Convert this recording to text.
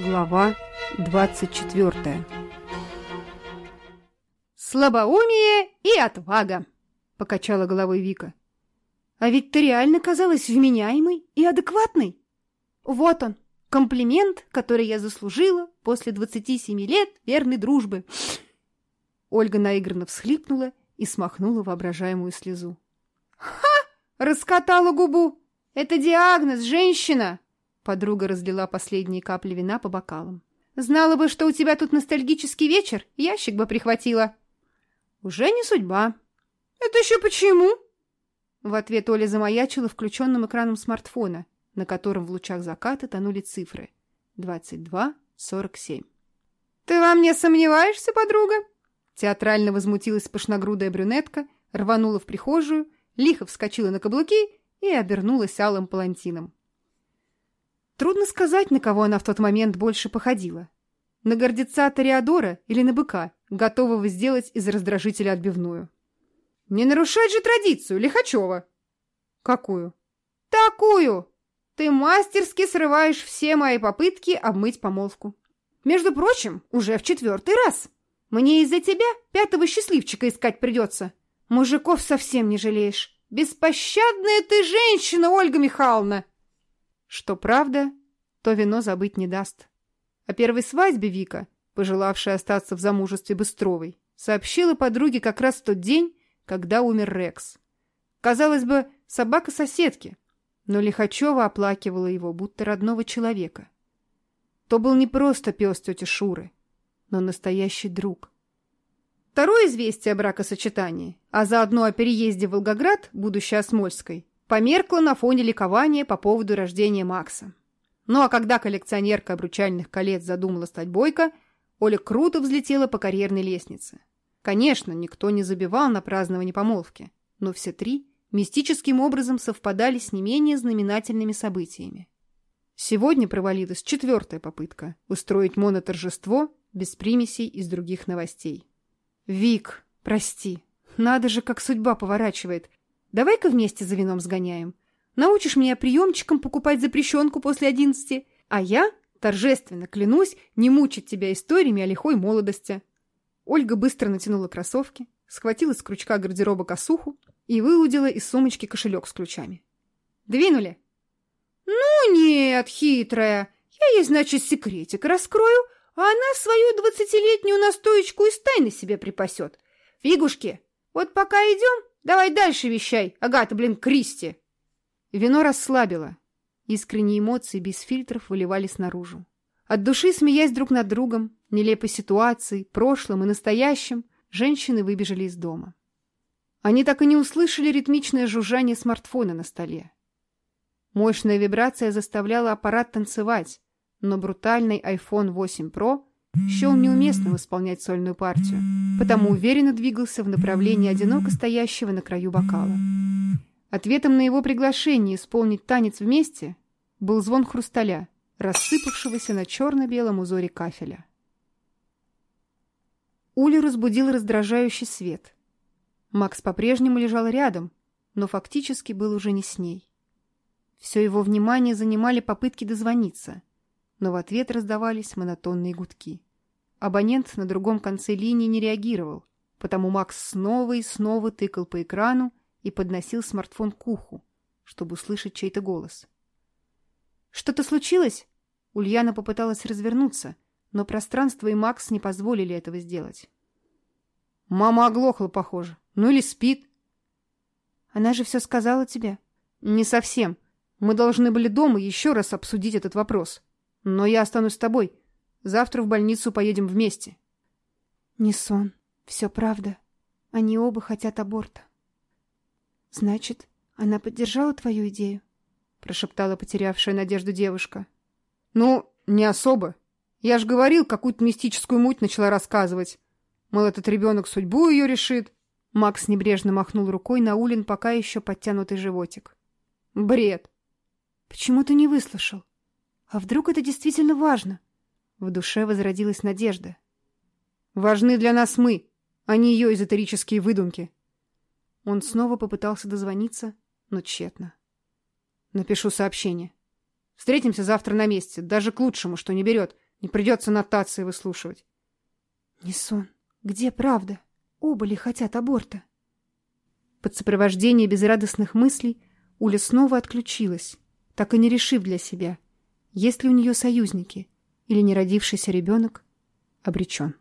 глава 24. «Слабоумие и отвага!» — покачала головой Вика. «А ведь ты реально казалась вменяемой и адекватной. Вот он, комплимент, который я заслужила после 27 лет верной дружбы». Ольга наигранно всхлипнула и смахнула воображаемую слезу. «Ха!» — раскатала губу. «Это диагноз, женщина!» Подруга разлила последние капли вина по бокалам. «Знала бы, что у тебя тут ностальгический вечер, ящик бы прихватила». «Уже не судьба». «Это еще почему?» В ответ Оля замаячила включенным экраном смартфона, на котором в лучах заката тонули цифры. 22-47. «Ты во мне сомневаешься, подруга?» Театрально возмутилась пышногрудая брюнетка, рванула в прихожую, лихо вскочила на каблуки и обернулась алым палантином. Трудно сказать, на кого она в тот момент больше походила. На гордеца Ториадора или на быка, готового сделать из раздражителя отбивную. «Не нарушать же традицию, Лихачева!» «Какую?» «Такую! Ты мастерски срываешь все мои попытки обмыть помолвку. Между прочим, уже в четвертый раз. Мне из-за тебя пятого счастливчика искать придется. Мужиков совсем не жалеешь. Беспощадная ты женщина, Ольга Михайловна!» Что правда, то вино забыть не даст. А о первой свадьбе Вика, пожелавшая остаться в замужестве Быстровой, сообщила подруге как раз в тот день, когда умер Рекс. Казалось бы, собака соседки, но Лихачева оплакивала его, будто родного человека. То был не просто пес тети Шуры, но настоящий друг. Второе известие о бракосочетании, а заодно о переезде в Волгоград, будущее Осмольской, померкло на фоне ликования по поводу рождения Макса. Ну а когда коллекционерка обручальных колец задумала стать бойко, Оля круто взлетела по карьерной лестнице. Конечно, никто не забивал на празднование помолвки, но все три мистическим образом совпадали с не менее знаменательными событиями. Сегодня провалилась четвертая попытка устроить моноторжество без примесей из других новостей. «Вик, прости, надо же, как судьба поворачивает. Давай-ка вместе за вином сгоняем. Научишь меня приемчиком покупать запрещенку после одиннадцати, а я, торжественно клянусь, не мучить тебя историями о лихой молодости». Ольга быстро натянула кроссовки, схватила с крючка гардероба косуху и выудила из сумочки кошелек с ключами. «Двинули?» «Ну нет, хитрая. Я ей, значит, секретик раскрою, а она свою двадцатилетнюю настоечку из тайны себе припасет. Фигушки, вот пока идем, давай дальше вещай, Агата, блин, Кристи!» Вино расслабило. Искренние эмоции без фильтров выливались наружу. От души смеясь друг над другом, нелепой ситуацией, прошлым и настоящим, женщины выбежали из дома. Они так и не услышали ритмичное жужжание смартфона на столе. Мощная вибрация заставляла аппарат танцевать, но брутальный iPhone 8 Pro счел неуместным исполнять сольную партию, потому уверенно двигался в направлении одиноко стоящего на краю бокала. Ответом на его приглашение исполнить танец вместе был звон хрусталя, рассыпавшегося на черно-белом узоре кафеля. Улю разбудил раздражающий свет. Макс по-прежнему лежал рядом, но фактически был уже не с ней. Все его внимание занимали попытки дозвониться, но в ответ раздавались монотонные гудки. Абонент на другом конце линии не реагировал, потому Макс снова и снова тыкал по экрану, и подносил смартфон к уху, чтобы услышать чей-то голос. «Что-то случилось?» Ульяна попыталась развернуться, но пространство и Макс не позволили этого сделать. «Мама оглохла, похоже. Ну или спит». «Она же все сказала тебе». «Не совсем. Мы должны были дома еще раз обсудить этот вопрос. Но я останусь с тобой. Завтра в больницу поедем вместе». «Не сон. Все правда. Они оба хотят аборта». «Значит, она поддержала твою идею?» — прошептала потерявшая надежду девушка. «Ну, не особо. Я ж говорил, какую-то мистическую муть начала рассказывать. Мол, этот ребенок судьбу ее решит». Макс небрежно махнул рукой на Улин пока еще подтянутый животик. «Бред!» «Почему ты не выслушал? А вдруг это действительно важно?» В душе возродилась надежда. «Важны для нас мы, а не ее эзотерические выдумки», он снова попытался дозвониться, но тщетно. Напишу сообщение. Встретимся завтра на месте, даже к лучшему, что не берет. Не придется нотации выслушивать. Не сон. Где правда? Оба ли хотят аборта? Под сопровождение безрадостных мыслей Уля снова отключилась, так и не решив для себя, есть ли у нее союзники или неродившийся ребенок обречен.